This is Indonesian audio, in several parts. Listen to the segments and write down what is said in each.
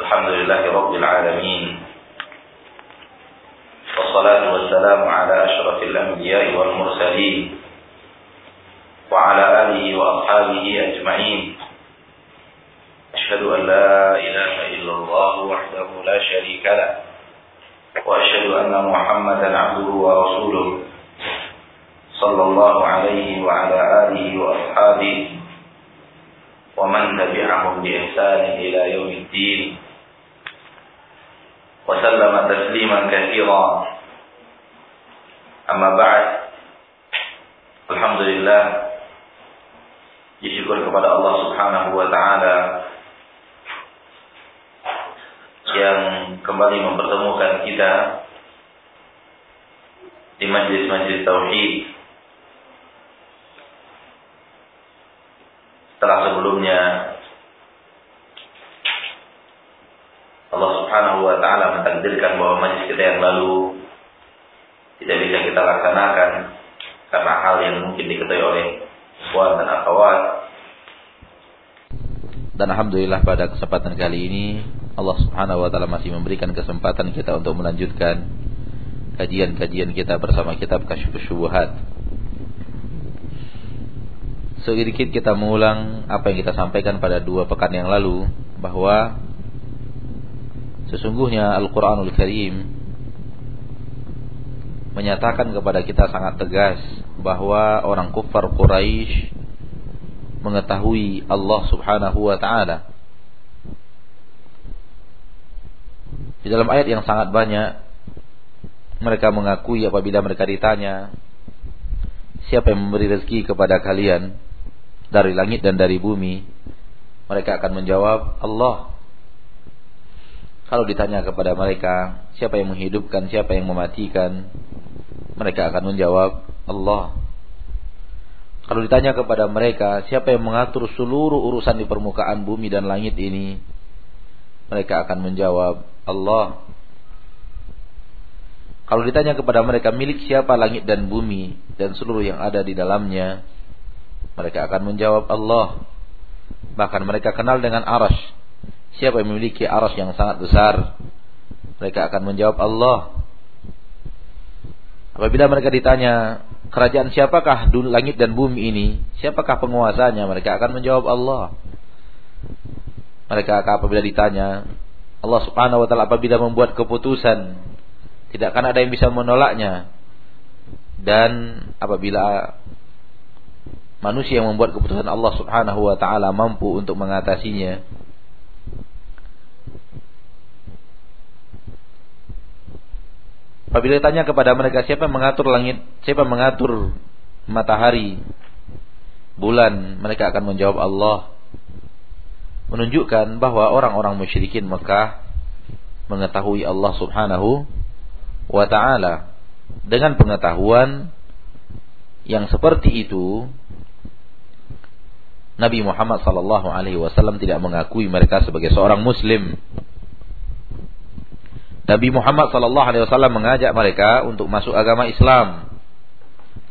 الحمد لله رب العالمين والصلاة والسلام على أشرف الأنبياء والمرسلين وعلى آله وأصحابه أجمعين. أشهد أن لا إله إلا الله وحده لا شريك له وأشهد أن محمدا عبده ورسوله صلى الله عليه وعلى آله وأصحابه ومن تبعهم بإحسان إلى يوم الدين. وسلم تسليما كثيرا أما بعد الحمد لله disyukur kepada Allah Subhanahu wa taala yang kembali mempertemukan kita di majlis-majlis tauhid setelah sebelumnya Subhanahu wa taala mentakdirkan bahwa majlis kita yang lalu tidak bisa kita laksanakan karena hal yang mungkin diketahui oleh ikhwan dan akhwat. Dan alhamdulillah pada kesempatan kali ini Allah Subhanahu wa taala masih memberikan kesempatan kita untuk melanjutkan kajian-kajian kita bersama kitab Kasyfus Syubhat. Sedikit kita mengulang apa yang kita sampaikan pada dua pekan yang lalu bahwa Sesungguhnya Al-Quranul Karim menyatakan kepada kita sangat tegas bahwa orang kufar Quraisy mengetahui Allah Subhanahu wa taala. Di dalam ayat yang sangat banyak mereka mengakui apabila mereka ditanya siapa yang memberi rezeki kepada kalian dari langit dan dari bumi mereka akan menjawab Allah kalau ditanya kepada mereka, siapa yang menghidupkan, siapa yang mematikan, mereka akan menjawab, Allah. Kalau ditanya kepada mereka, siapa yang mengatur seluruh urusan di permukaan bumi dan langit ini, mereka akan menjawab, Allah. Kalau ditanya kepada mereka, milik siapa langit dan bumi dan seluruh yang ada di dalamnya, mereka akan menjawab, Allah. Bahkan mereka kenal dengan arash Siapa yang memiliki aras yang sangat besar? Mereka akan menjawab Allah. Apabila mereka ditanya, kerajaan siapakah langit dan bumi ini? Siapakah penguasanya? Mereka akan menjawab Allah. Mereka akan apabila ditanya, Allah Subhanahu wa taala apabila membuat keputusan, tidak akan ada yang bisa menolaknya. Dan apabila manusia yang membuat keputusan Allah Subhanahu wa taala mampu untuk mengatasinya, Apabila ditanya kepada mereka siapa yang mengatur langit, siapa yang mengatur matahari, bulan, mereka akan menjawab Allah. Menunjukkan bahwa orang-orang musyrikin Mekah mengetahui Allah Subhanahu wa taala. Dengan pengetahuan yang seperti itu Nabi Muhammad sallallahu alaihi wasallam tidak mengakui mereka sebagai seorang muslim Nabi Muhammad sallallahu alaihi wasallam mengajak mereka untuk masuk agama Islam.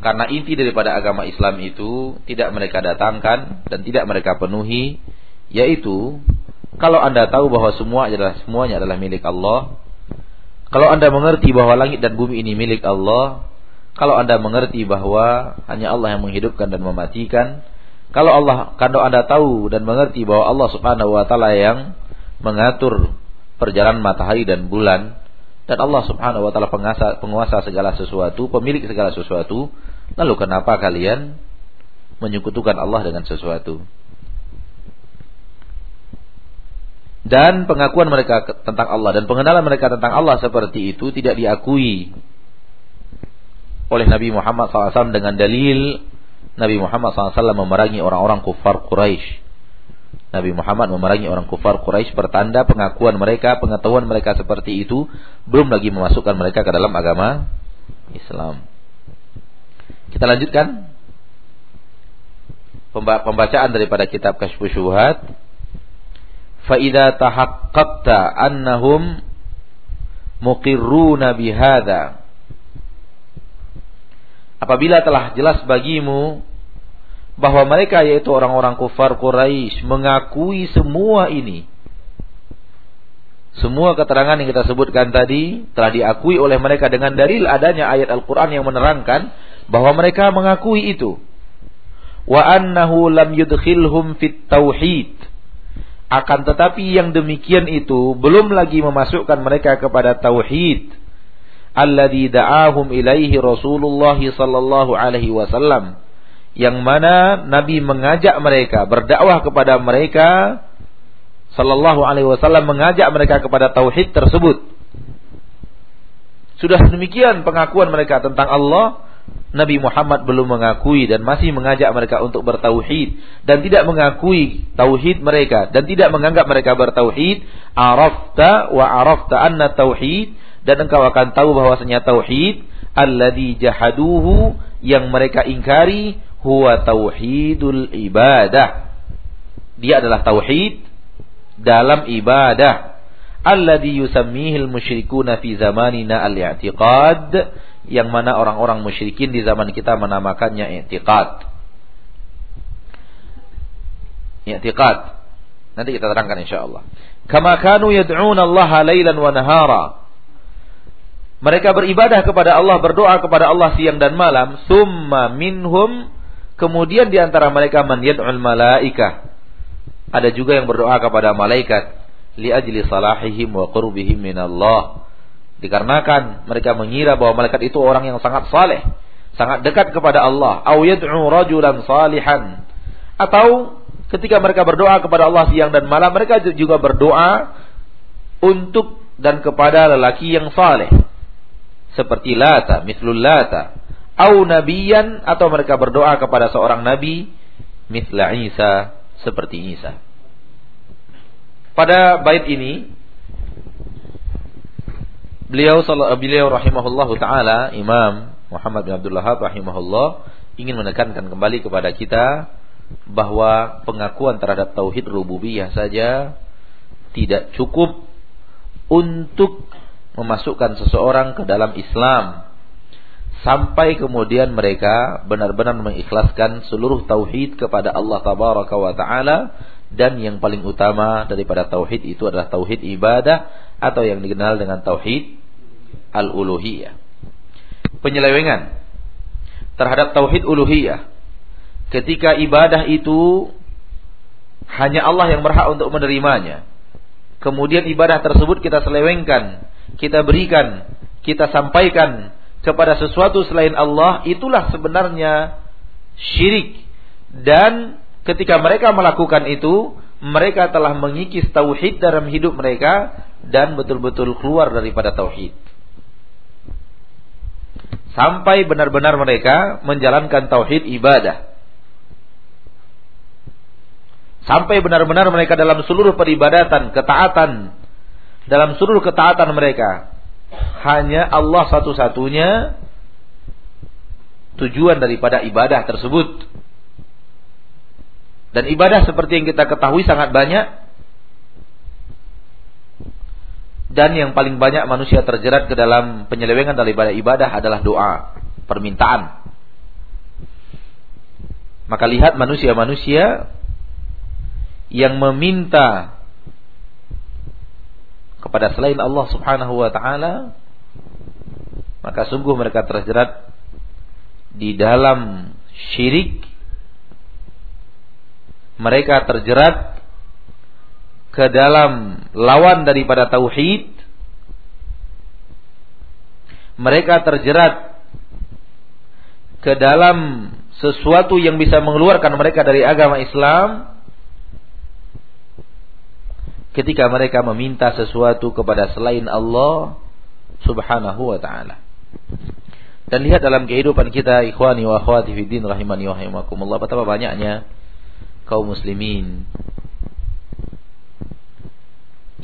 Karena inti daripada agama Islam itu tidak mereka datangkan dan tidak mereka penuhi yaitu kalau Anda tahu bahwa semua adalah semuanya adalah milik Allah, kalau Anda mengerti bahwa langit dan bumi ini milik Allah, kalau Anda mengerti bahwa hanya Allah yang menghidupkan dan mematikan, kalau Allah kalau Anda tahu dan mengerti bahwa Allah Subhanahu wa taala yang mengatur perjalanan matahari dan bulan. Dan Allah Subhanahu wa taala penguasa penguasa segala sesuatu, pemilik segala sesuatu, lalu kenapa kalian menyekutukan Allah dengan sesuatu? Dan pengakuan mereka tentang Allah dan pengenalan mereka tentang Allah seperti itu tidak diakui oleh Nabi Muhammad SAW dengan dalil Nabi Muhammad SAW memerangi orang-orang kufar Quraisy Nabi Muhammad memerangi orang kufar Quraisy pertanda pengakuan mereka, pengetahuan mereka seperti itu, belum lagi memasukkan mereka ke dalam agama Islam. Kita lanjutkan pembacaan daripada kitab Kasyfus Syubhat. Fa idza tahaqqaqta annahum muqirruna bihadza Apabila telah jelas bagimu bahwa mereka yaitu orang-orang kufar Quraisy mengakui semua ini. Semua keterangan yang kita sebutkan tadi telah diakui oleh mereka dengan dalil adanya ayat Al-Quran yang menerangkan bahwa mereka mengakui itu. Wa annahu lam yudkhilhum fit tauhid. Akan tetapi yang demikian itu belum lagi memasukkan mereka kepada tauhid. Alladhi da'ahum ilaihi Rasulullah sallallahu alaihi wasallam. Yang mana Nabi mengajak mereka, berdakwah kepada mereka Sallallahu Alaihi Wasallam mengajak mereka kepada tauhid tersebut. Sudah demikian pengakuan mereka tentang Allah, Nabi Muhammad belum mengakui dan masih mengajak mereka untuk bertauhid dan tidak mengakui tauhid mereka dan tidak menganggap mereka bertauhid. Arafta wa arafta anna tauhid dan engkau akan tahu bahwasanya tauhid alladhi jahaduhu yang mereka ingkari huwa tauhidul ibadah. Dia adalah tauhid dalam ibadah alladhi yusammihil musyrikuna fi zamanina al-i'tiqad yang mana orang-orang musyrikin di zaman kita menamakannya i'tiqad. I'tiqad. Nanti kita terangkan insyaallah. Kama kanu yad'un Allah lailan wa nahara. Mereka beribadah kepada Allah, berdoa kepada Allah siang dan malam, summa minhum kemudian di antara mereka man yad'ul malaikah ada juga yang berdoa kepada malaikat li ajli salahihim wa qurbihim minallah. Dikarenakan mereka mengira bahwa malaikat itu orang yang sangat saleh, sangat dekat kepada Allah. Au yad'u rajulan salihan. Atau ketika mereka berdoa kepada Allah siang dan malam, mereka juga berdoa untuk dan kepada lelaki yang saleh. Seperti Lata, mislul Lata. Au nabiyan atau mereka berdoa kepada seorang nabi, misla Isa, seperti Isa. Pada bait ini beliau beliau rahimahullah taala Imam Muhammad bin Abdul Wahab rahimahullah ingin menekankan kembali kepada kita bahwa pengakuan terhadap tauhid rububiyah saja tidak cukup untuk memasukkan seseorang ke dalam Islam sampai kemudian mereka benar-benar mengikhlaskan seluruh tauhid kepada Allah tabaraka wa taala dan yang paling utama daripada tauhid itu adalah tauhid ibadah atau yang dikenal dengan tauhid al-uluhiyah. Penyelewengan terhadap tauhid uluhiyah ketika ibadah itu hanya Allah yang berhak untuk menerimanya. Kemudian ibadah tersebut kita selewengkan, kita berikan, kita sampaikan kepada sesuatu selain Allah itulah sebenarnya syirik. Dan ketika mereka melakukan itu mereka telah mengikis tauhid dalam hidup mereka dan betul-betul keluar daripada tauhid. Sampai benar-benar mereka menjalankan tauhid ibadah. Sampai benar-benar mereka dalam seluruh peribadatan ketaatan dalam seluruh ketaatan mereka hanya Allah satu-satunya tujuan daripada ibadah tersebut. Dan ibadah seperti yang kita ketahui sangat banyak. Dan yang paling banyak manusia terjerat ke dalam penyelewengan daripada ibadah adalah doa, permintaan. Maka lihat manusia-manusia yang meminta kepada selain Allah Subhanahu wa taala maka sungguh mereka terjerat di dalam syirik. Mereka terjerat ke dalam lawan daripada tauhid. Mereka terjerat ke dalam sesuatu yang bisa mengeluarkan mereka dari agama Islam ketika mereka meminta sesuatu kepada selain Allah Subhanahu wa taala. Dan lihat dalam kehidupan kita ikhwani wa akhwati fi din rahimani wa rahimakumullah betapa banyaknya kaum muslimin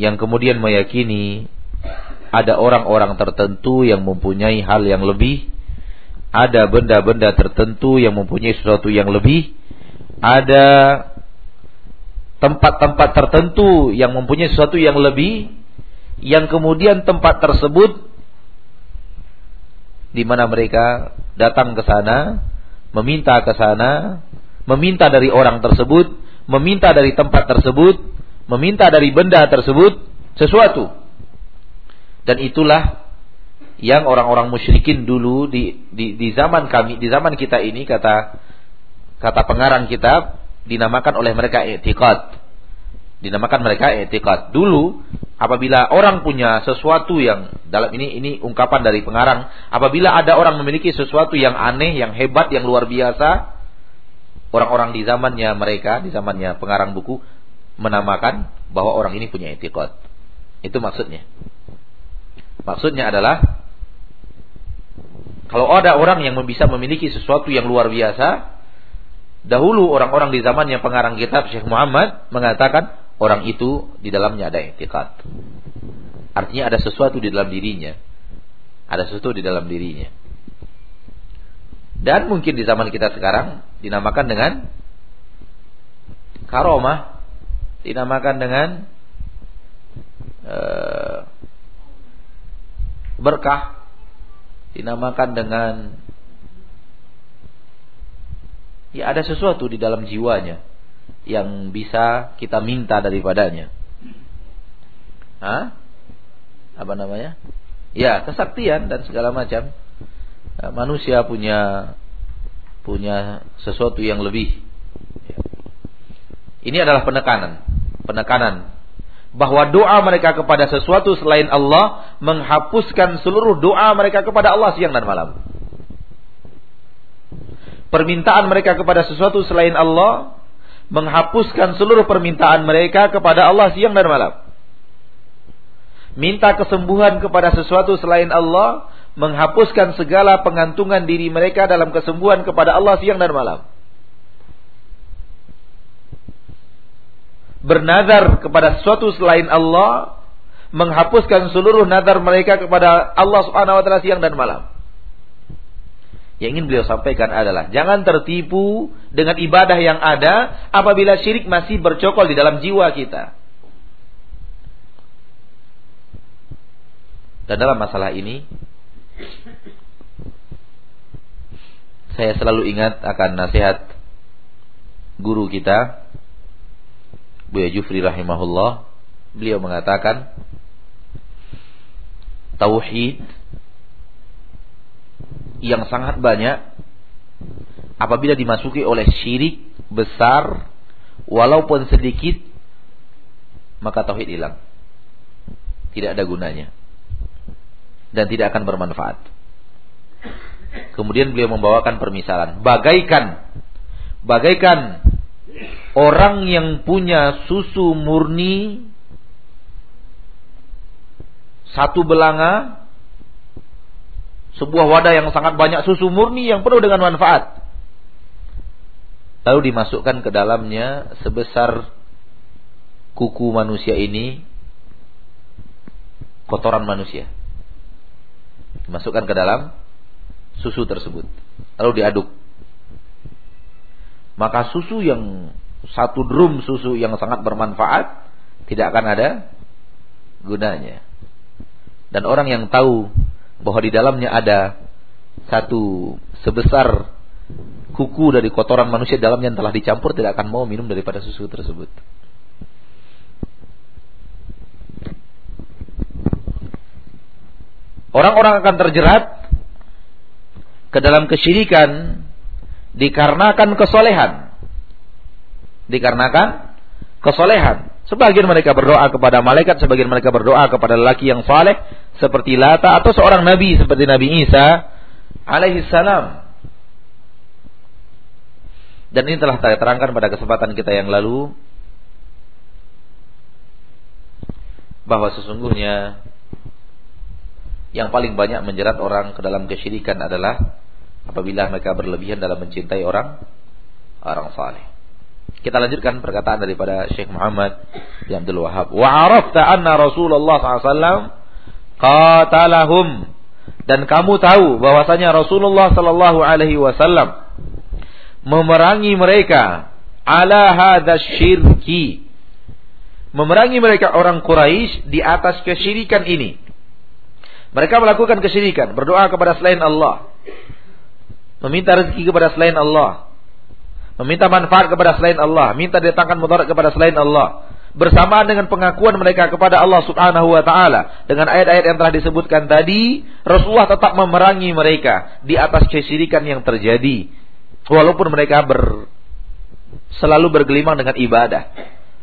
yang kemudian meyakini ada orang-orang tertentu yang mempunyai hal yang lebih, ada benda-benda tertentu yang mempunyai sesuatu yang lebih, ada tempat-tempat tertentu yang mempunyai sesuatu yang lebih yang kemudian tempat tersebut di mana mereka datang ke sana, meminta ke sana, meminta dari orang tersebut, meminta dari tempat tersebut, meminta dari benda tersebut sesuatu. Dan itulah yang orang-orang musyrikin dulu di, di di zaman kami, di zaman kita ini kata kata pengarang kitab dinamakan oleh mereka i'tiqad. Dinamakan mereka i'tiqad. Dulu apabila orang punya sesuatu yang dalam ini ini ungkapan dari pengarang, apabila ada orang memiliki sesuatu yang aneh, yang hebat, yang luar biasa, orang-orang di zamannya mereka, di zamannya pengarang buku menamakan bahwa orang ini punya i'tiqad. Itu maksudnya. Maksudnya adalah kalau ada orang yang bisa memiliki sesuatu yang luar biasa, dahulu orang-orang di zaman yang pengarang kitab Syekh Muhammad mengatakan orang itu di dalamnya ada etikat. Artinya ada sesuatu di dalam dirinya. Ada sesuatu di dalam dirinya. Dan mungkin di zaman kita sekarang dinamakan dengan karomah, dinamakan dengan uh, berkah dinamakan dengan ya ada sesuatu di dalam jiwanya yang bisa kita minta daripadanya. Hah? Apa namanya? Ya, kesaktian dan segala macam. Ya, manusia punya punya sesuatu yang lebih. Ini adalah penekanan, penekanan bahwa doa mereka kepada sesuatu selain Allah menghapuskan seluruh doa mereka kepada Allah siang dan malam. Permintaan mereka kepada sesuatu selain Allah menghapuskan seluruh permintaan mereka kepada Allah siang dan malam. Minta kesembuhan kepada sesuatu selain Allah menghapuskan segala pengantungan diri mereka dalam kesembuhan kepada Allah siang dan malam. bernazar kepada sesuatu selain Allah menghapuskan seluruh nazar mereka kepada Allah Subhanahu wa taala siang dan malam. Yang ingin beliau sampaikan adalah jangan tertipu dengan ibadah yang ada apabila syirik masih bercokol di dalam jiwa kita. Dan dalam masalah ini saya selalu ingat akan nasihat guru kita Buya Jufri rahimahullah beliau mengatakan tauhid yang sangat banyak apabila dimasuki oleh syirik besar walaupun sedikit maka tauhid hilang. Tidak ada gunanya. Dan tidak akan bermanfaat. Kemudian beliau membawakan permisalan. Bagaikan bagaikan orang yang punya susu murni satu belanga sebuah wadah yang sangat banyak susu murni yang penuh dengan manfaat. Lalu dimasukkan ke dalamnya sebesar kuku manusia ini kotoran manusia. Dimasukkan ke dalam susu tersebut. Lalu diaduk. Maka susu yang satu drum susu yang sangat bermanfaat tidak akan ada gunanya. Dan orang yang tahu bahwa di dalamnya ada satu sebesar kuku dari kotoran manusia dalamnya yang telah dicampur tidak akan mau minum daripada susu tersebut. Orang-orang akan terjerat ke dalam kesyirikan dikarenakan kesolehan dikarenakan kesolehan. Sebagian mereka berdoa kepada malaikat, sebagian mereka berdoa kepada lelaki yang saleh seperti Lata atau seorang nabi seperti Nabi Isa alaihi salam. Dan ini telah saya terangkan pada kesempatan kita yang lalu bahwa sesungguhnya yang paling banyak menjerat orang ke dalam kesyirikan adalah apabila mereka berlebihan dalam mencintai orang orang saleh. Kita lanjutkan perkataan daripada Syekh Muhammad bin Abdul Wahab. Wa arafta anna Rasulullah SAW qatalahum. Dan kamu tahu bahwasanya Rasulullah sallallahu alaihi wasallam memerangi mereka ala hadza syirki. Memerangi mereka orang Quraisy di atas kesyirikan ini. Mereka melakukan kesyirikan berdoa kepada selain Allah. Meminta rezeki kepada selain Allah. Meminta manfaat kepada selain Allah, minta datangkan mudarat kepada selain Allah, bersamaan dengan pengakuan mereka kepada Allah Subhanahu wa taala dengan ayat-ayat yang telah disebutkan tadi, Rasulullah tetap memerangi mereka di atas kesyirikan yang terjadi. Walaupun mereka ber, selalu bergelimang dengan ibadah.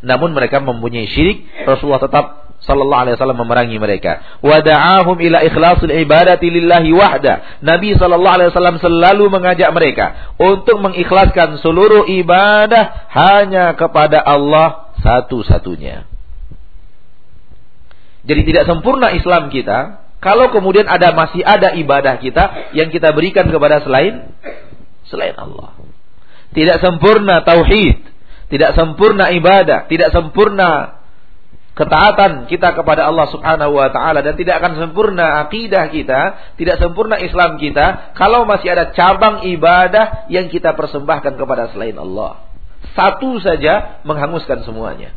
Namun mereka mempunyai syirik, Rasulullah tetap sallallahu alaihi wasallam memerangi mereka. Wada'ahum ila ikhlasil ibadati lillahi wahda. Nabi sallallahu alaihi wasallam selalu mengajak mereka untuk mengikhlaskan seluruh ibadah hanya kepada Allah satu-satunya. Jadi tidak sempurna Islam kita kalau kemudian ada masih ada ibadah kita yang kita berikan kepada selain selain Allah. Tidak sempurna tauhid, tidak sempurna ibadah, tidak sempurna ketaatan kita kepada Allah Subhanahu wa taala dan tidak akan sempurna akidah kita, tidak sempurna Islam kita kalau masih ada cabang ibadah yang kita persembahkan kepada selain Allah. Satu saja menghanguskan semuanya.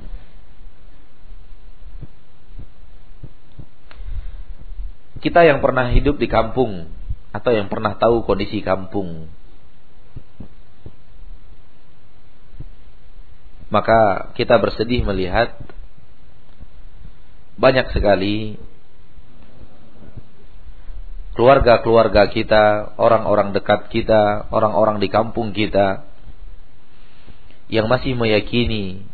Kita yang pernah hidup di kampung atau yang pernah tahu kondisi kampung maka kita bersedih melihat banyak sekali keluarga-keluarga kita, orang-orang dekat kita, orang-orang di kampung kita yang masih meyakini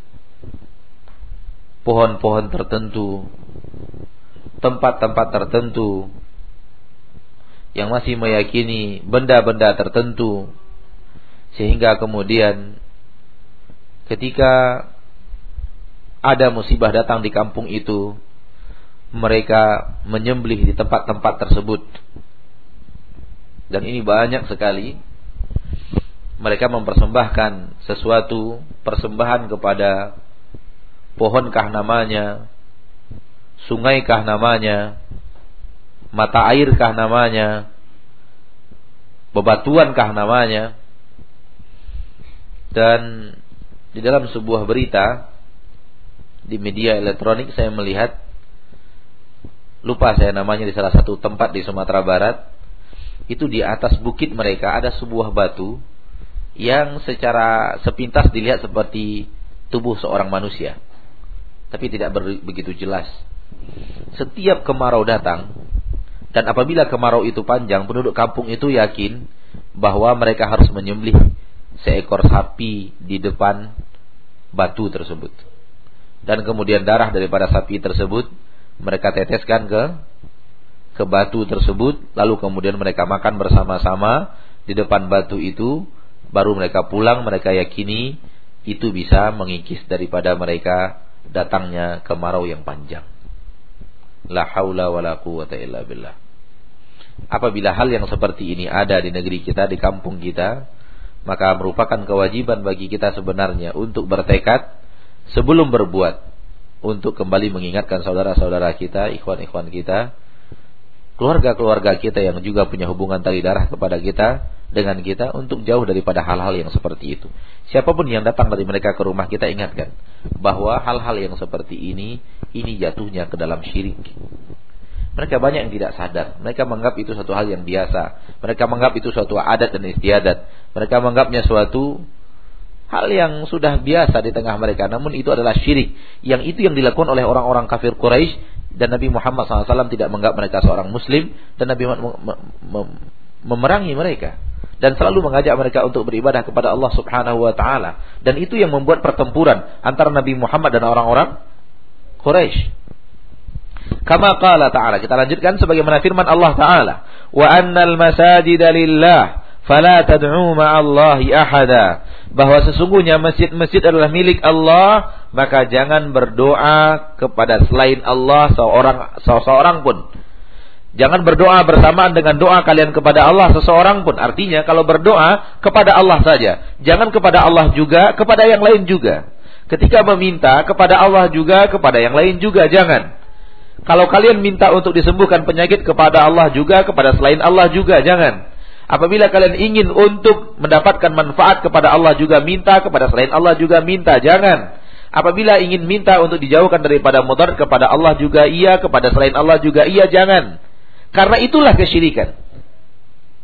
pohon-pohon tertentu, tempat-tempat tertentu, yang masih meyakini benda-benda tertentu, sehingga kemudian ketika ada musibah datang di kampung itu, mereka menyembelih di tempat-tempat tersebut. Dan ini banyak sekali mereka mempersembahkan sesuatu persembahan kepada pohonkah namanya, sungaikah namanya, mata airkah namanya, bebatuankah namanya. Dan di dalam sebuah berita di media elektronik saya melihat lupa saya namanya di salah satu tempat di Sumatera Barat. Itu di atas bukit mereka ada sebuah batu yang secara sepintas dilihat seperti tubuh seorang manusia. Tapi tidak begitu jelas. Setiap kemarau datang dan apabila kemarau itu panjang penduduk kampung itu yakin bahwa mereka harus menyembelih seekor sapi di depan batu tersebut. Dan kemudian darah daripada sapi tersebut mereka teteskan ke ke batu tersebut lalu kemudian mereka makan bersama-sama di depan batu itu baru mereka pulang mereka yakini itu bisa mengikis daripada mereka datangnya kemarau yang panjang. La haula wala quwata illa billah. Apabila hal yang seperti ini ada di negeri kita di kampung kita maka merupakan kewajiban bagi kita sebenarnya untuk bertekad sebelum berbuat untuk kembali mengingatkan saudara-saudara kita, ikhwan-ikhwan kita, keluarga-keluarga kita yang juga punya hubungan tali darah kepada kita dengan kita untuk jauh daripada hal-hal yang seperti itu. Siapa pun yang datang dari mereka ke rumah kita ingatkan bahwa hal-hal yang seperti ini ini jatuhnya ke dalam syirik. Mereka banyak yang tidak sadar. Mereka menganggap itu suatu hal yang biasa. Mereka menganggap itu suatu adat dan istiadat. Mereka menganggapnya suatu Hal yang sudah biasa di tengah mereka. Namun itu adalah syirik. Yang itu yang dilakukan oleh orang-orang kafir Quraisy dan Nabi Muhammad SAW tidak menganggap mereka seorang Muslim dan Nabi Muhammad memerangi mereka dan selalu mengajak mereka untuk beribadah kepada Allah Subhanahu wa taala dan itu yang membuat pertempuran antara Nabi Muhammad dan orang-orang Quraisy. Kama qala ta'ala kita lanjutkan sebagaimana firman Allah taala wa annal masajida lillah fala tad'u ma'allahi ahada bahwa sesungguhnya masjid-masjid adalah milik Allah maka jangan berdoa kepada selain Allah seorang seseorang pun. Jangan berdoa bersamaan dengan doa kalian kepada Allah seseorang pun. Artinya kalau berdoa kepada Allah saja jangan kepada Allah juga kepada yang lain juga. Ketika meminta kepada Allah juga kepada yang lain juga jangan. Kalau kalian minta untuk disembuhkan penyakit kepada Allah juga kepada selain Allah juga jangan Apabila kalian ingin untuk mendapatkan manfaat kepada Allah juga minta, kepada selain Allah juga minta, jangan. Apabila ingin minta untuk dijauhkan daripada mudarat kepada Allah juga iya, kepada selain Allah juga iya, jangan. Karena itulah kesyirikan.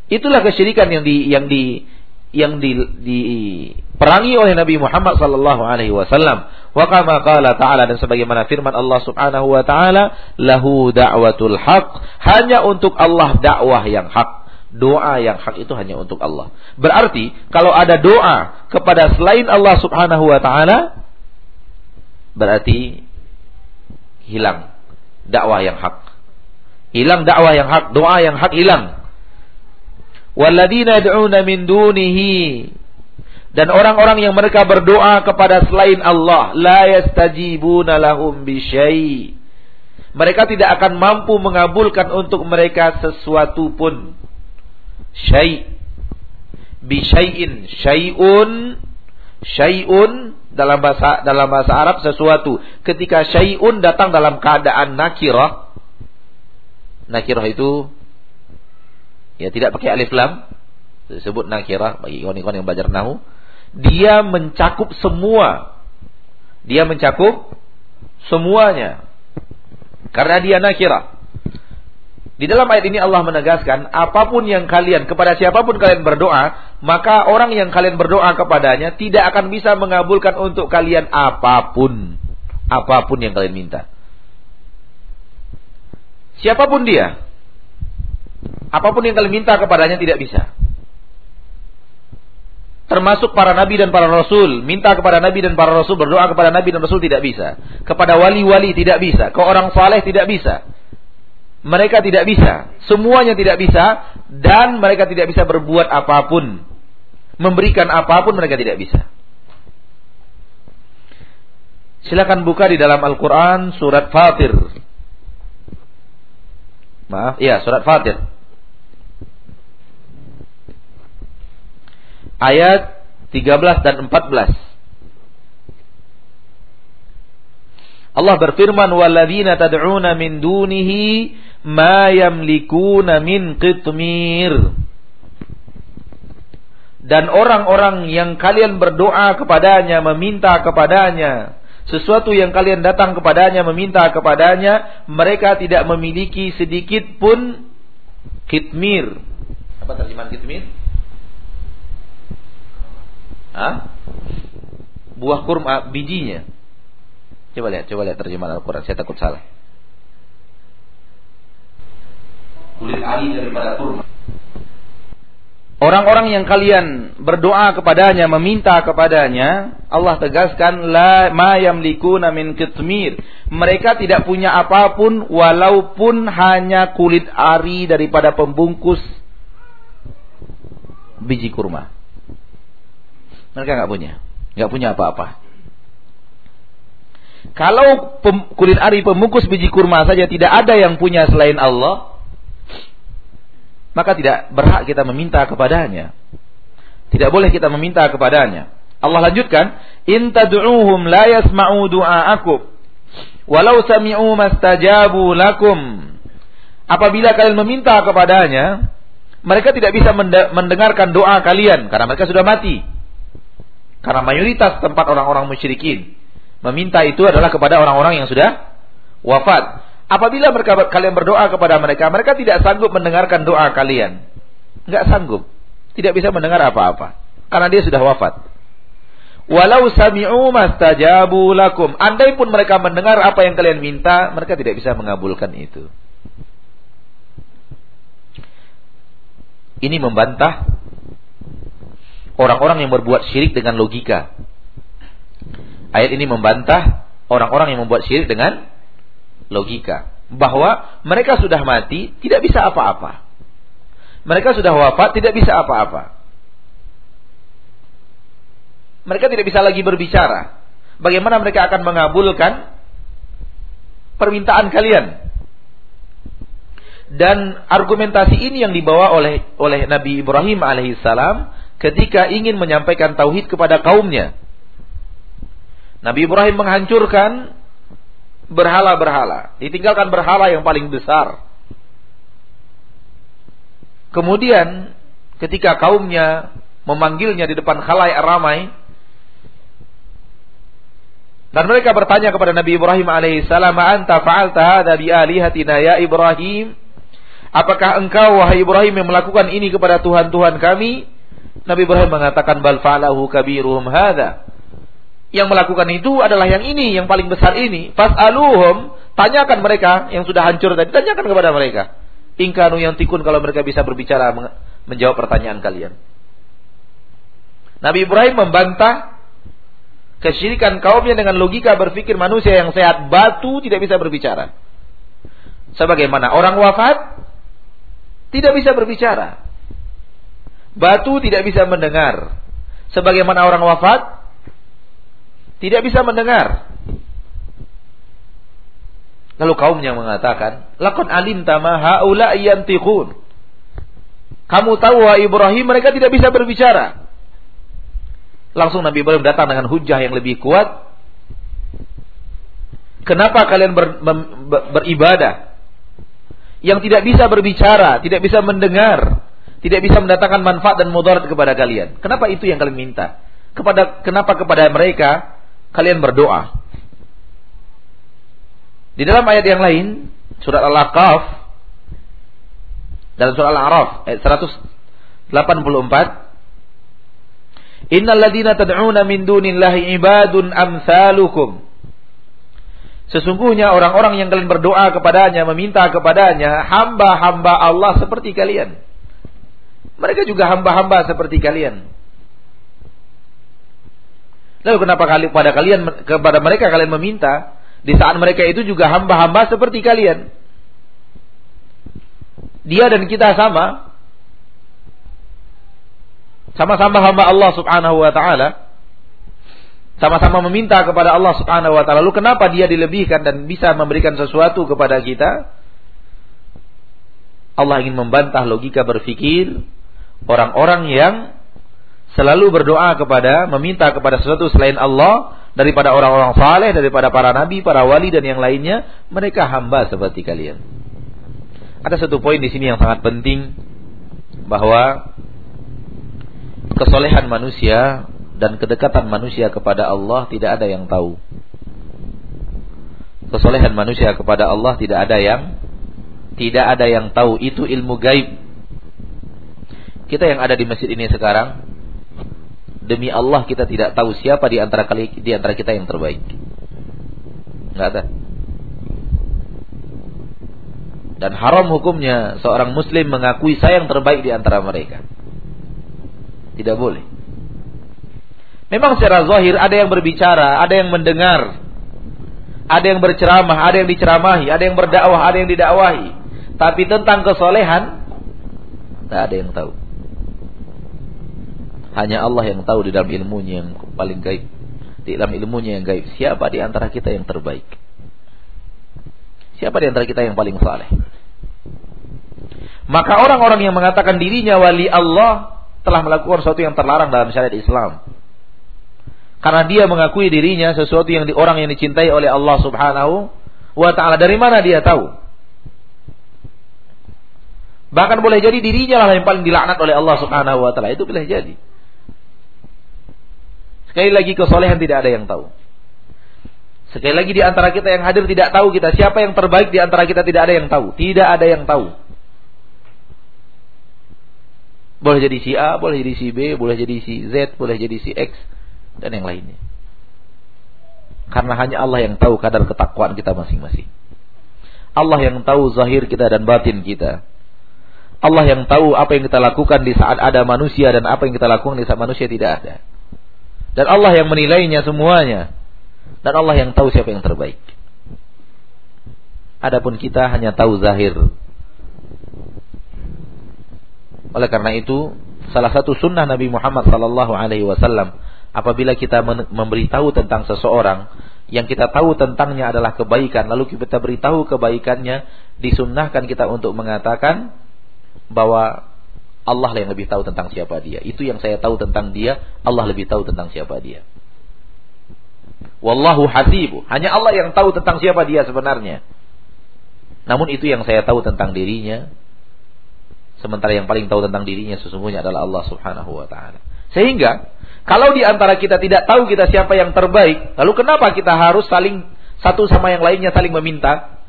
Itulah kesyirikan yang di yang di yang diperangi oleh Nabi Muhammad sallallahu alaihi wasallam. Wa kama qala ta'ala dan sebagaimana firman Allah Subhanahu wa taala, lahu da'watul haq, hanya untuk Allah dakwah yang hak. Doa yang hak itu hanya untuk Allah. Berarti kalau ada doa kepada selain Allah Subhanahu wa taala berarti hilang dakwah yang hak. Hilang dakwah yang hak, doa yang hak hilang. Walladzina yad'una min dunihi dan orang-orang yang mereka berdoa kepada selain Allah la yastajibuna lahum bisyai mereka tidak akan mampu mengabulkan untuk mereka sesuatu pun syai. Bisyai'in syai'un. Syai'un. Dalam bahasa dalam bahasa Arab sesuatu. Ketika syai'un datang dalam keadaan nakirah. Nakirah itu ya tidak pakai alif lam. Disebut nakirah bagi kawan-kawan yang belajar nahu. Dia mencakup semua. Dia mencakup semuanya. Karena dia nakirah di dalam ayat ini Allah menegaskan apa pun yang kalian kepada siapa pun kalian berdoa maka orang yang kalian berdoa kepadanya tidak akan bisa mengabulkan untuk kalian apa pun apa pun yang kalian minta siapa pun dia Apa pun yang kalian minta kepadanya tidak bisa. Termasuk para nabi dan para rasul. Minta kepada nabi dan para rasul. Berdoa kepada nabi dan rasul tidak bisa. Kepada wali-wali tidak bisa. Ke orang saleh tidak bisa. Mereka tidak bisa. Semuanya tidak bisa. Dan mereka tidak bisa berbuat apa pun. Memberikan apa pun mereka tidak bisa. Silakan buka di dalam Al-Quran surat Fatir. Maaf, iya surat Fatir. ayat 13 dan 14. Allah berfirman walladzina tad'una min dunihi ma yamlikuna min qitmir. Dan orang-orang yang kalian berdoa kepadanya, meminta kepadanya, sesuatu yang kalian datang kepadanya, meminta kepadanya, mereka tidak memiliki sedikit pun kitmir. Apa terjemahan kitmir? Hah? Buah kurma bijinya. Coba lihat, coba lihat terjemahan Al-Quran. Saya takut salah. Kulit ari daripada kurma. Orang-orang yang kalian berdoa kepadanya, meminta kepadanya, Allah tegaskan la ma yamlikuna min kitmir. Mereka tidak punya apa pun walaupun hanya kulit ari daripada pembungkus biji kurma. Mereka nggak punya, nggak punya apa-apa. Kalau kulit ari pembungkus biji kurma saja tidak ada yang punya selain Allah, maka tidak berhak kita meminta kepadanya. Tidak boleh kita meminta kepadanya. Allah lanjutkan, "In tad'uuhum la yasma'u du'aakum walau sami'u mastajabu lakum." Apabila kalian meminta kepadanya, mereka tidak bisa mendengarkan doa kalian karena mereka sudah mati. Karena mayoritas tempat orang-orang musyrikin meminta itu adalah kepada orang-orang yang sudah wafat. Apabila mereka kalian berdoa kepada mereka, mereka tidak sanggup mendengarkan doa kalian. Enggak sanggup. Tidak bisa mendengar apa-apa. Karena dia sudah wafat. Walau sami'u mastajabu lakum. Andai pun mereka mendengar apa yang kalian minta, mereka tidak bisa mengabulkan itu. Ini membantah orang-orang yang berbuat syirik dengan logika. Ayat ini membantah orang-orang yang membuat syirik dengan logika. Bahwa mereka sudah mati, tidak bisa apa-apa. Mereka sudah wafat, tidak bisa apa-apa. Mereka tidak bisa lagi berbicara. Bagaimana mereka akan mengabulkan permintaan kalian? Dan argumentasi ini yang dibawa oleh oleh Nabi Ibrahim alaihissalam ketika ingin menyampaikan tauhid kepada kaumnya. Nabi Ibrahim menghancurkan berhala-berhala, ditinggalkan berhala yang paling besar. Kemudian ketika kaumnya memanggilnya di depan khalayak ramai dan mereka bertanya kepada Nabi Ibrahim alaihissalam, "Anta fa'alta hadza bi ya Ibrahim?" Apakah engkau wahai Ibrahim yang melakukan ini kepada Tuhan-Tuhan kami? Nabi Ibrahim mengatakan bal fa'alahu kabiruhum hadza. Yang melakukan itu adalah yang ini, yang paling besar ini. Fas'aluhum, tanyakan mereka yang sudah hancur tadi, tanyakan kepada mereka. Ingkanu yang tikun kalau mereka bisa berbicara menjawab pertanyaan kalian. Nabi Ibrahim membantah kesyirikan kaumnya dengan logika berpikir manusia yang sehat. Batu tidak bisa berbicara. Sebagaimana orang wafat tidak bisa berbicara. Batu tidak bisa mendengar. Sebagaimana orang wafat tidak bisa mendengar. Lalu kaumnya mengatakan, "Lakon alim tama haula yantiqun." Kamu tahu wahai Ibrahim mereka tidak bisa berbicara. Langsung Nabi Ibrahim datang dengan hujah yang lebih kuat. Kenapa kalian ber, ber, ber, beribadah yang tidak bisa berbicara, tidak bisa mendengar, tidak bisa mendatangkan manfaat dan mudarat kepada kalian? Kenapa itu yang kalian minta? Kepada kenapa kepada mereka kalian berdoa. Di dalam ayat yang lain, surat Al-Aqaf dalam surat Al-A'raf ayat 184 Innal ladina tad'una min dunillahi ibadun amsalukum Sesungguhnya orang-orang yang kalian berdoa kepadanya, meminta kepadanya, hamba-hamba Allah seperti kalian. Mereka juga hamba-hamba seperti kalian. Lalu kenapa kali pada kalian kepada mereka kalian meminta di saat mereka itu juga hamba-hamba seperti kalian? Dia dan kita sama. Sama-sama hamba Allah Subhanahu wa taala. Sama-sama meminta kepada Allah Subhanahu wa taala. Lalu kenapa dia dilebihkan dan bisa memberikan sesuatu kepada kita? Allah ingin membantah logika berpikir orang-orang yang selalu berdoa kepada, meminta kepada sesuatu selain Allah daripada orang-orang saleh, daripada para nabi, para wali dan yang lainnya, mereka hamba seperti kalian. Ada satu poin di sini yang sangat penting bahwa kesolehan manusia dan kedekatan manusia kepada Allah tidak ada yang tahu. Kesolehan manusia kepada Allah tidak ada yang tidak ada yang tahu itu ilmu gaib. Kita yang ada di masjid ini sekarang demi Allah kita tidak tahu siapa di antara kali di antara kita yang terbaik. Enggak ada. Dan haram hukumnya seorang muslim mengakui saya yang terbaik di antara mereka. Tidak boleh. Memang secara zahir ada yang berbicara, ada yang mendengar, ada yang berceramah, ada yang diceramahi, ada yang berdakwah, ada yang didakwahi. Tapi tentang kesolehan, tidak ada yang tahu. Hanya Allah yang tahu di dalam ilmunya yang paling gaib. Di dalam ilmunya yang gaib. Siapa di antara kita yang terbaik? Siapa di antara kita yang paling saleh? Maka orang-orang yang mengatakan dirinya wali Allah telah melakukan sesuatu yang terlarang dalam syariat Islam. Karena dia mengakui dirinya sesuatu yang di orang yang dicintai oleh Allah Subhanahu wa taala. Dari mana dia tahu? Bahkan boleh jadi dirinya lah yang paling dilaknat oleh Allah Subhanahu wa taala. Itu boleh jadi. Sekali lagi kesolehan tidak ada yang tahu. Sekali lagi di antara kita yang hadir tidak tahu kita siapa yang terbaik di antara kita tidak ada yang tahu. Tidak ada yang tahu. Boleh jadi si A, boleh jadi si B, boleh jadi si Z, boleh jadi si X dan yang lainnya. Karena hanya Allah yang tahu kadar ketakwaan kita masing-masing. Allah yang tahu zahir kita dan batin kita. Allah yang tahu apa yang kita lakukan di saat ada manusia dan apa yang kita lakukan di saat manusia tidak ada. Dan Allah yang menilainya semuanya. Dan Allah yang tahu siapa yang terbaik. Adapun kita hanya tahu zahir. Oleh karena itu, salah satu sunnah Nabi Muhammad sallallahu alaihi wasallam apabila kita memberitahu tentang seseorang yang kita tahu tentangnya adalah kebaikan lalu kita beritahu kebaikannya disunnahkan kita untuk mengatakan bahwa Allah yang lebih tahu tentang siapa dia. Itu yang saya tahu tentang dia, Allah lebih tahu tentang siapa dia. Wallahu hasibu. Hanya Allah yang tahu tentang siapa dia sebenarnya. Namun itu yang saya tahu tentang dirinya. Sementara yang paling tahu tentang dirinya sesungguhnya adalah Allah Subhanahu wa taala. Sehingga kalau di antara kita tidak tahu kita siapa yang terbaik, lalu kenapa kita harus saling satu sama yang lainnya saling meminta?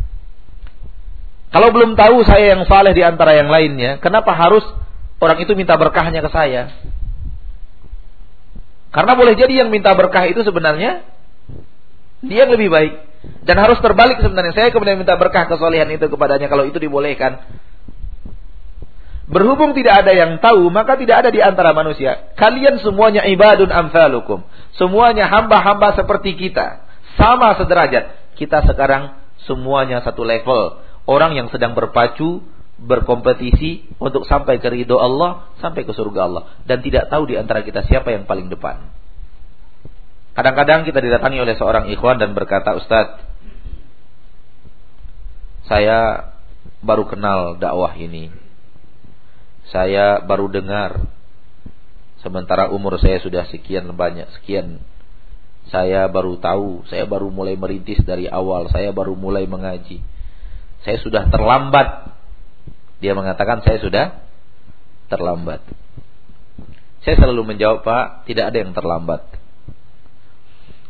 Kalau belum tahu saya yang saleh di antara yang lainnya, kenapa harus Orang itu minta berkahnya ke saya. Karena boleh jadi yang minta berkah itu sebenarnya dia lebih baik. Dan harus terbalik sebenarnya. Saya kemudian minta berkah kesolehan itu kepadanya kalau itu dibolehkan. Berhubung tidak ada yang tahu, maka tidak ada di antara manusia. Kalian semuanya ibadun amfalukum. Semuanya hamba-hamba seperti kita. Sama sederajat. Kita sekarang semuanya satu level. Orang yang sedang berpacu, berkompetisi untuk sampai ke ridho Allah, sampai ke surga Allah. Dan tidak tahu di antara kita siapa yang paling depan. Kadang-kadang kita didatangi oleh seorang ikhwan dan berkata, Ustadz, saya baru kenal dakwah ini. Saya baru dengar. Sementara umur saya sudah sekian banyak sekian. Saya baru tahu saya baru mulai merintis dari awal. Saya baru mulai mengaji. Saya sudah terlambat dia mengatakan saya sudah terlambat saya selalu menjawab Pak tidak ada yang terlambat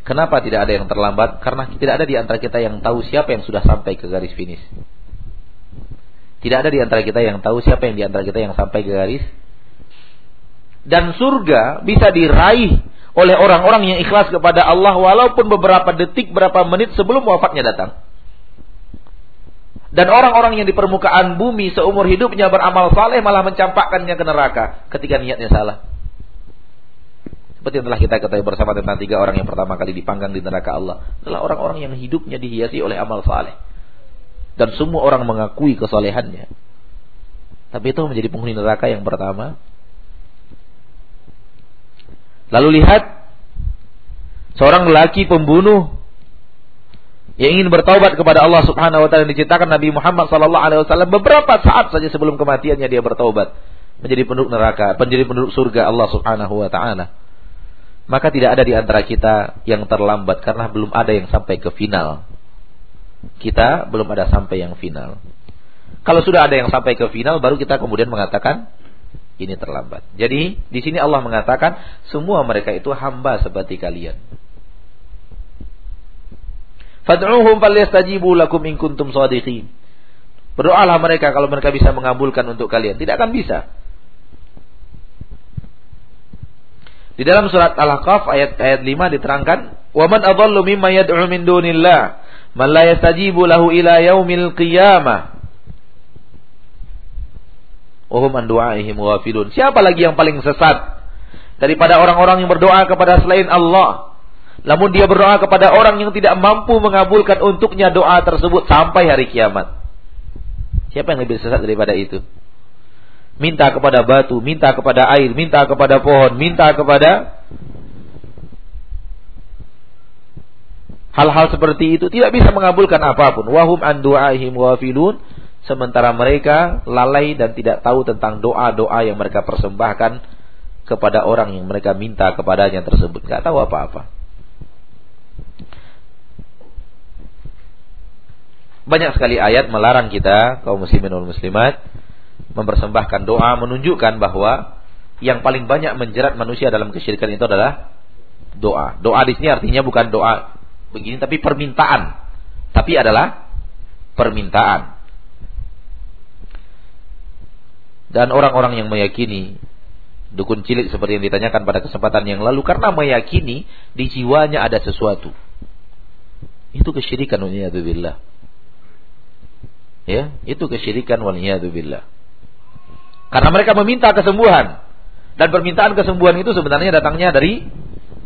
Kenapa tidak ada yang terlambat? Karena tidak ada di antara kita yang tahu siapa yang sudah sampai ke garis finish. Tidak ada di antara kita yang tahu siapa yang di antara kita yang sampai ke garis. Dan surga bisa diraih oleh orang-orang yang ikhlas kepada Allah walaupun beberapa detik, beberapa menit sebelum wafatnya datang. Dan orang-orang yang di permukaan bumi seumur hidupnya beramal saleh malah mencampakkannya ke neraka ketika niatnya salah. Seperti yang telah kita ketahui bersama tentang tiga orang yang pertama kali dipanggang di neraka Allah. Adalah orang-orang yang hidupnya dihiasi oleh amal saleh dan semua orang mengakui kesolehannya. Tapi itu menjadi penghuni neraka yang pertama. Lalu lihat seorang lelaki pembunuh yang ingin bertaubat kepada Allah Subhanahu wa taala diciptakan Nabi Muhammad sallallahu alaihi wasallam beberapa saat saja sebelum kematiannya dia bertaubat menjadi penduduk neraka, menjadi penduduk surga Allah Subhanahu wa taala. Maka tidak ada di antara kita yang terlambat karena belum ada yang sampai ke final kita belum ada sampai yang final. Kalau sudah ada yang sampai ke final, baru kita kemudian mengatakan ini terlambat. Jadi di sini Allah mengatakan semua mereka itu hamba seperti kalian. Fad'uhum falyastajibu lakum in kuntum shadiqin. Berdoalah mereka kalau mereka bisa mengabulkan untuk kalian. Tidak akan bisa. Di dalam surat Al-Ahqaf ayat ayat 5 diterangkan, "Wa man adhallu mimma yad'u min dunillah man la yastajibu lahu ila yaumil qiyamah wa hum an du'aihim ghafilun. Siapa lagi yang paling sesat daripada orang-orang yang berdoa kepada selain Allah? Namun dia berdoa kepada orang yang tidak mampu mengabulkan untuknya doa tersebut sampai hari kiamat. Siapa yang lebih sesat daripada itu? Minta kepada batu, minta kepada air, minta kepada pohon, minta kepada Hal-hal seperti itu tidak bisa mengabulkan apa pun. Wahum an du'aihim wafilun. Sementara mereka lalai dan tidak tahu tentang doa-doa yang mereka persembahkan kepada orang yang mereka minta kepadanya tersebut. Gak tahu apa-apa. Banyak sekali ayat melarang kita kaum muslimin dan muslimat mempersembahkan doa menunjukkan bahwa yang paling banyak menjerat manusia dalam kesyirikan itu adalah doa. Doa di sini artinya bukan doa begini tapi permintaan. Tapi adalah permintaan. Dan orang-orang yang meyakini dukun cilik seperti yang ditanyakan pada kesempatan yang lalu karena meyakini di jiwanya ada sesuatu. Itu kesyirikan waliyadzubillah. Ya, itu kesyirikan waliyadzubillah. Karena mereka meminta kesembuhan dan permintaan kesembuhan itu sebenarnya datangnya dari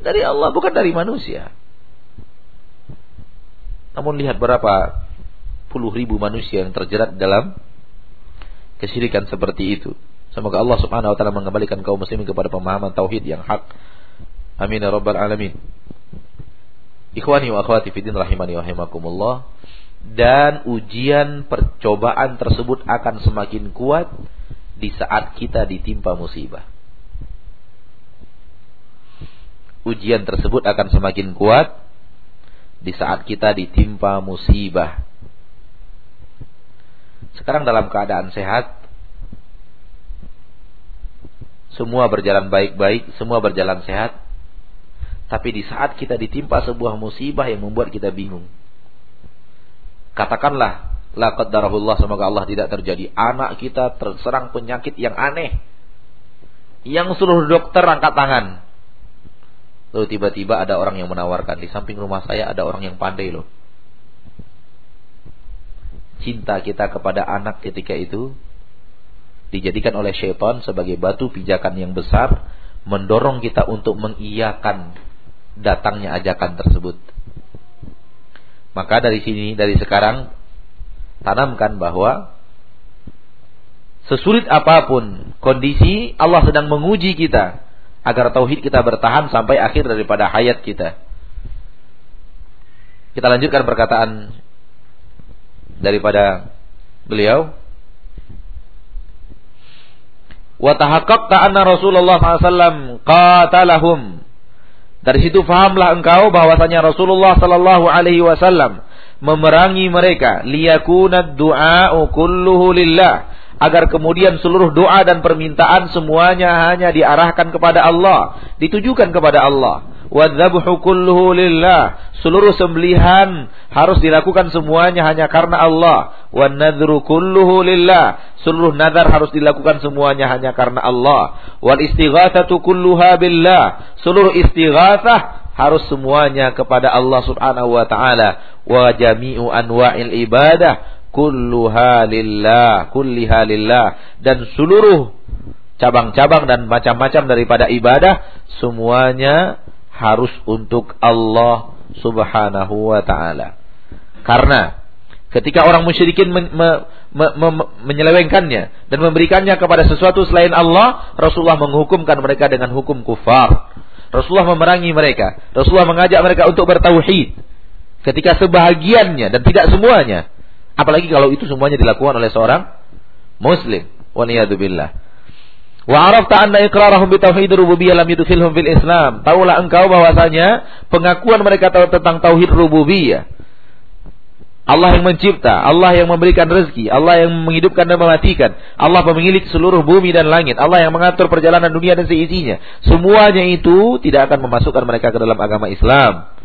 dari Allah bukan dari manusia. Namun lihat berapa puluh ribu manusia yang terjerat dalam kesyirikan seperti itu. Semoga Allah Subhanahu wa taala mengembalikan kaum muslimin kepada pemahaman tauhid yang hak. Amin ya rabbal alamin. Ikhwani wa akhwati rahimani wa rahimakumullah. Dan ujian percobaan tersebut akan semakin kuat di saat kita ditimpa musibah. Ujian tersebut akan semakin kuat di saat kita ditimpa musibah. Sekarang dalam keadaan sehat, semua berjalan baik-baik, semua berjalan sehat. Tapi di saat kita ditimpa sebuah musibah yang membuat kita bingung. Katakanlah, la qaddarahullah semoga Allah tidak terjadi. Anak kita terserang penyakit yang aneh. Yang seluruh dokter angkat tangan. Lalu tiba-tiba ada orang yang menawarkan di samping rumah saya ada orang yang pandai loh. Cinta kita kepada anak ketika itu dijadikan oleh syaitan sebagai batu pijakan yang besar mendorong kita untuk mengiyakan datangnya ajakan tersebut. Maka dari sini dari sekarang tanamkan bahwa sesulit apa pun kondisi Allah sedang menguji kita agar tauhid kita bertahan sampai akhir daripada hayat kita. Kita lanjutkan perkataan daripada beliau. Wa tahaqqaqta anna Rasulullah SAW qatalahum. Dari situ fahamlah engkau bahwasanya Rasulullah sallallahu alaihi wasallam memerangi mereka liyakuna du'a'u kulluhu lillah agar kemudian seluruh doa dan permintaan semuanya hanya diarahkan kepada Allah, ditujukan kepada Allah. Wadzabhu kulluhu lillah. Seluruh sembelihan harus dilakukan semuanya hanya karena Allah. Wan kulluhu lillah. Seluruh nazar harus dilakukan semuanya hanya karena Allah. Wal istighatsatu kulluha billah. Seluruh istighatsah harus semuanya kepada Allah Subhanahu wa taala. Wa jami'u anwa'il ibadah kulluha lillah, kulliha lillah dan seluruh cabang-cabang dan macam-macam daripada ibadah semuanya harus untuk Allah Subhanahu wa taala. Karena ketika orang musyrikin men, me, me, me, menyelewengkannya dan memberikannya kepada sesuatu selain Allah, Rasulullah menghukumkan mereka dengan hukum kufar. Rasulullah memerangi mereka. Rasulullah mengajak mereka untuk bertauhid. Ketika sebahagiannya dan tidak semuanya Apalagi kalau itu semuanya dilakukan oleh seorang muslim. Waliyadzubillah. Wa arafta anna iqrarahum bi tauhid rububiyyah lam yudkhilhum fil Islam. Taulah engkau bahwasanya pengakuan mereka tentang tauhid rububiyah Allah yang mencipta, Allah yang memberikan rezeki, Allah yang menghidupkan dan mematikan, Allah pemilik seluruh bumi dan langit, Allah yang mengatur perjalanan dunia dan seisinya. Semuanya itu tidak akan memasukkan mereka ke dalam agama Islam.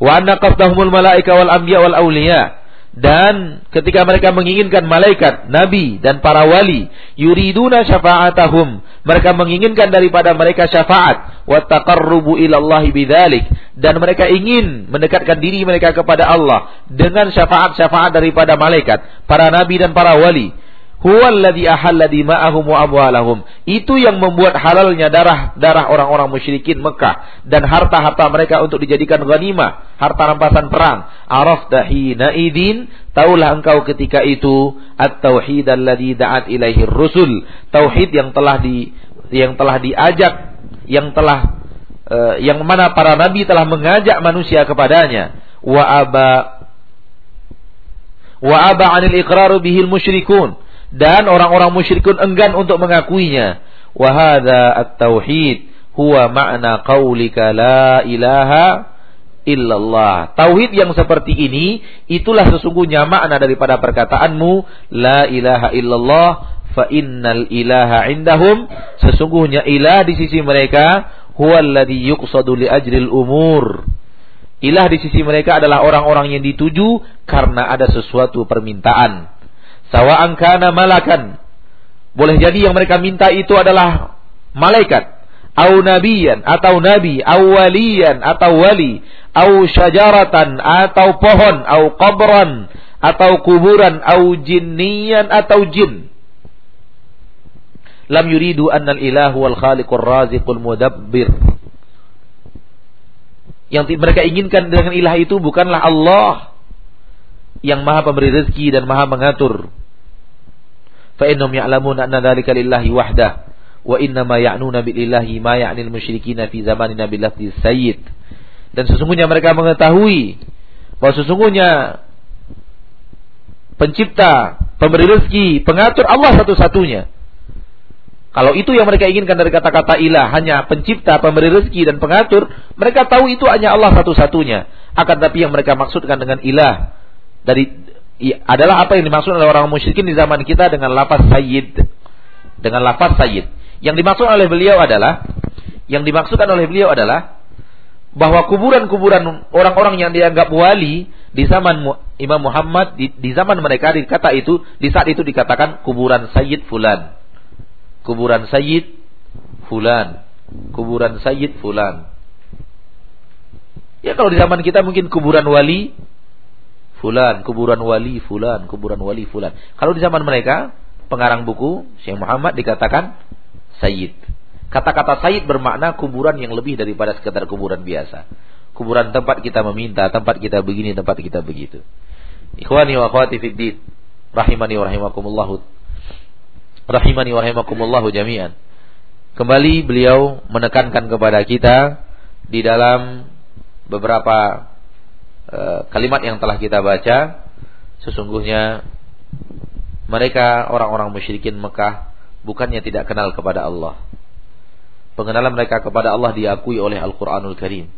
Wa anna qasdahumul malaika wal anbiya wal awliya. Dan ketika mereka menginginkan malaikat, nabi dan para wali, yuriduna syafa'atahum. Mereka menginginkan daripada mereka syafaat. Wa taqarrubu bidzalik. Dan mereka ingin mendekatkan diri mereka kepada Allah dengan syafaat-syafaat daripada malaikat, para nabi dan para wali huwallazi ahalla dima'ahum wa. Itu yang membuat halalnya darah darah orang-orang musyrikin Mekah dan harta-harta mereka untuk dijadikan ghanimah, harta rampasan perang. Arafta hina idin, taulah engkau ketika itu at-tauhid alladzi da'at ilaihi rusul. Tauhid yang telah di yang telah diajak, yang telah uh, yang mana para nabi telah mengajak manusia kepadanya. Wa aba wa aba 'anil iqrar bihil musyrikun dan orang-orang musyrikun enggan untuk mengakuinya. Wahada at-tauhid huwa makna qaulika la ilaha illallah. Tauhid yang seperti ini itulah sesungguhnya makna daripada perkataanmu la ilaha illallah fa innal ilaha indahum sesungguhnya ilah di sisi mereka huwa alladhi yuqsadu li ajril umur. Ilah di sisi mereka adalah orang-orang yang dituju karena ada sesuatu permintaan. Sawa'an kana malakan. Boleh jadi yang mereka minta itu adalah malaikat. Au nabiyan atau nabi. Au waliyan atau wali. Au syajaratan atau pohon. Au qabran atau kuburan. Au jinniyan atau jin. Lam yuridu annal ilahu wal khaliqur raziqul mudabbir. Yang mereka inginkan dengan ilah itu bukanlah Allah yang maha pemberi rezeki dan maha mengatur fa innahum ya'lamun anna dzalika lillahi wahdah wa inna billahi ma ya'nil musyrikina fi dan sesungguhnya mereka mengetahui bahwa sesungguhnya pencipta, pemberi rezeki, pengatur Allah satu-satunya. Kalau itu yang mereka inginkan dari kata-kata ilah, hanya pencipta, pemberi rezeki dan pengatur, mereka tahu itu hanya Allah satu-satunya. Akan tapi yang mereka maksudkan dengan ilah dari adalah apa yang dimaksud oleh orang musyrikin di zaman kita dengan lafaz sayyid. Dengan lafaz sayyid. Yang dimaksud oleh beliau adalah yang dimaksudkan oleh beliau adalah bahwa kuburan-kuburan orang-orang yang dianggap wali di zaman Imam Muhammad di, di zaman mereka di kata itu di saat itu dikatakan kuburan Sayyid fulan. Kuburan Sayyid fulan. kuburan Sayyid Fulan. Ya kalau di zaman kita mungkin kuburan wali Fulan, kuburan wali Fulan, kuburan wali Fulan. Kalau di zaman mereka, pengarang buku Syekh Muhammad dikatakan Sayyid. Kata-kata Sayyid bermakna kuburan yang lebih daripada sekedar kuburan biasa. Kuburan tempat kita meminta, tempat kita begini, tempat kita begitu. Ikhwani wa akhwati fid din, rahimani wa rahimakumullah. Rahimani wa rahimakumullah jami'an. Kembali beliau menekankan kepada kita di dalam beberapa kalimat yang telah kita baca sesungguhnya mereka orang-orang musyrikin Mekah bukannya tidak kenal kepada Allah. Pengenalan mereka kepada Allah diakui oleh Al-Qur'anul Karim.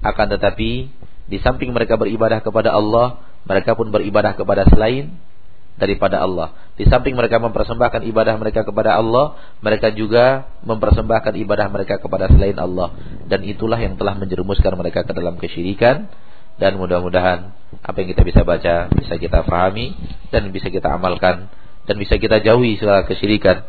Akan tetapi di samping mereka beribadah kepada Allah, mereka pun beribadah kepada selain daripada Allah. Di samping mereka mempersembahkan ibadah mereka kepada Allah, mereka juga mempersembahkan ibadah mereka kepada selain Allah. Dan itulah yang telah menjerumuskan mereka ke dalam kesyirikan. Dan mudah-mudahan apa yang kita bisa baca, bisa kita fahami, dan bisa kita amalkan, dan bisa kita jauhi segala kesyirikan.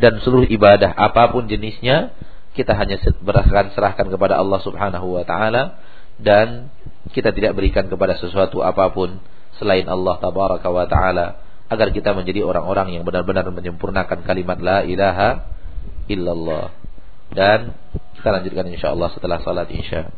Dan seluruh ibadah apa pun jenisnya, kita hanya berasakan serahkan kepada Allah subhanahu wa ta'ala. Dan kita tidak berikan kepada sesuatu apa pun selain Allah tabaraka wa taala agar kita menjadi orang-orang yang benar-benar menyempurnakan kalimat la ilaha illallah. Dan kita lanjutkan insyaallah setelah salat isya.